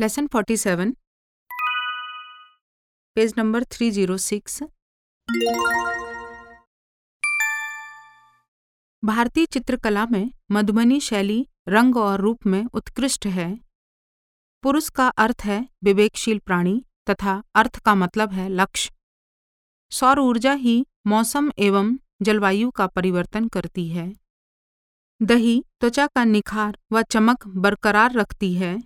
Lesson 47 page number 306 भारतीय चित्रकला में मधुबनी शैली, रंग और रूप में उत्कृष्ट है। पुरुष का अर्थ है विवेकशील प्राणी तथा अर्थ का मतलब है लक्ष्य। सौर ऊर्जा ही मौसम एवं जलवायु का परिवर्तन करती है। दही, त्वचा का निखार व चमक बरकरार रखती है।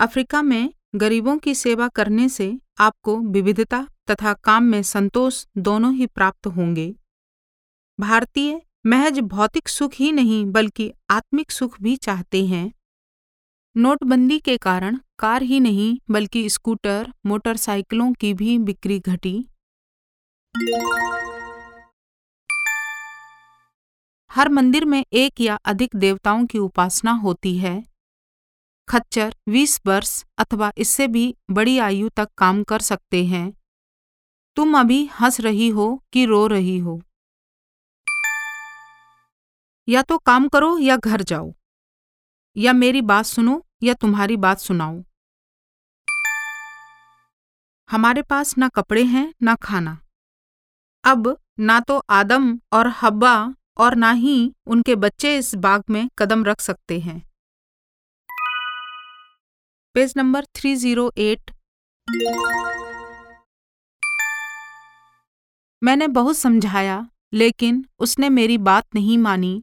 अफ्रीका में गरीबों की सेवा करने से आपको विविधता तथा काम में संतोष दोनों ही प्राप्त होंगे। भारतीय महज भौतिक सुख ही नहीं, बल्कि आत्मिक सुख भी चाहते हैं। नोटबंदी के कारण कार ही नहीं, बल्कि स्कूटर, मोटरसाइकिलों की भी बिक्री घटी। हर मंदिर में एक या अधिक देवताओं की उपासना होती है। खच्चर 20 वर्ष अथवा इससे भी बड़ी आयु तक काम कर सकते हैं। तुम अभी हंस रही हो कि रो रही हो? या तो काम करो या घर जाओ। या मेरी बात सुनो या तुम्हारी बात सुनाओ। हमारे पास ना कपड़े हैं, ना खाना। अब ना तो आदम और हब्बा और ना ही उनके बच्चे इस बाग में कदम रख सकते हैं। पेज नंबर 308 मैंने बहुत समझाया, लेकिन उसने मेरी बात नहीं मानी।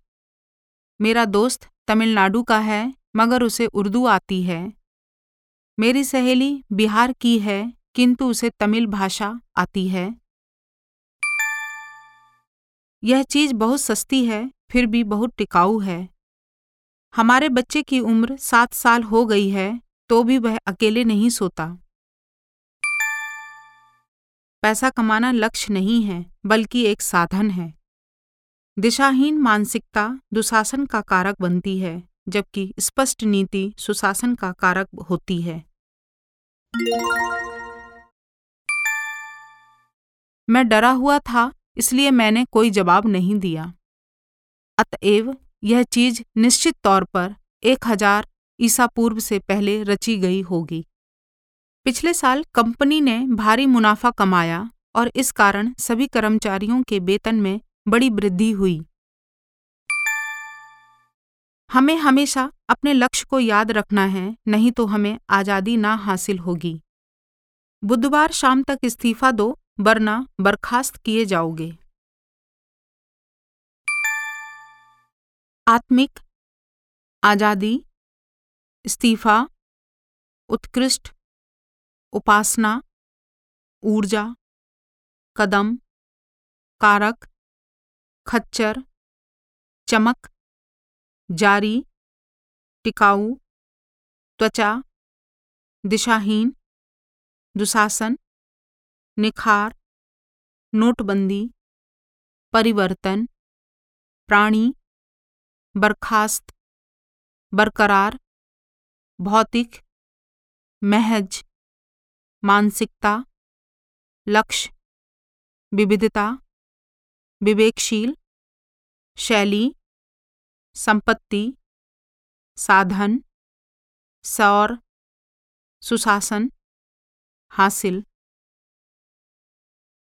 मेरा दोस्त तमिलनाडु का है, मगर उसे उर्दू आती है। मेरी सहेली बिहार की है, किंतु उसे तमिल भाषा आती है। यह चीज़ बहुत सस्ती है, फिर भी बहुत टिकाऊ है। हमारे बच्चे की उम्र सात साल हो गई है तो भी वह अकेले नहीं सोता। पैसा कमाना लक्ष्य नहीं है, बल्कि एक साधन है। दिशाहीन मानसिकता दुशासन का कारक बनती है, जबकि स्पष्ट नीति सुशासन का कारक होती है। मैं डरा हुआ था इसलिए मैंने कोई जवाब नहीं दिया। अतएव यह चीज़ निश्चित तौर पर एक हज़ार ईसा पूर्व से पहले रची गई होगी। पिछले साल कंपनी ने भारी मुनाफा कमाया और इस कारण सभी कर्मचारियों के वेतन में बड़ी वृद्धि हुई। हमें हमेशा अपने लक्ष्य को याद रखना है, नहीं तो हमें आज़ादी ना हासिल होगी। बुधवार शाम तक इस्तीफा दो वरना बर्खास्त किए जाओगे। आत्मिक, आज़ादी, इस्तीफा, उत्कृष्ट, उपासना, ऊर्जा, कदम, कारक, खच्चर, चमक, जारी, टिकाऊ, त्वचा, दिशाहीन, दुशासन। निखार, नोटबंदी, परिवर्तन, प्राणी, बर्खास्त, बरकरार, भौतिक, महज, मानसिकता, लक्ष्य, विविधता, विवेकशील, शैली, संपत्ति, साधन, सौर, सुशासन, हासिल।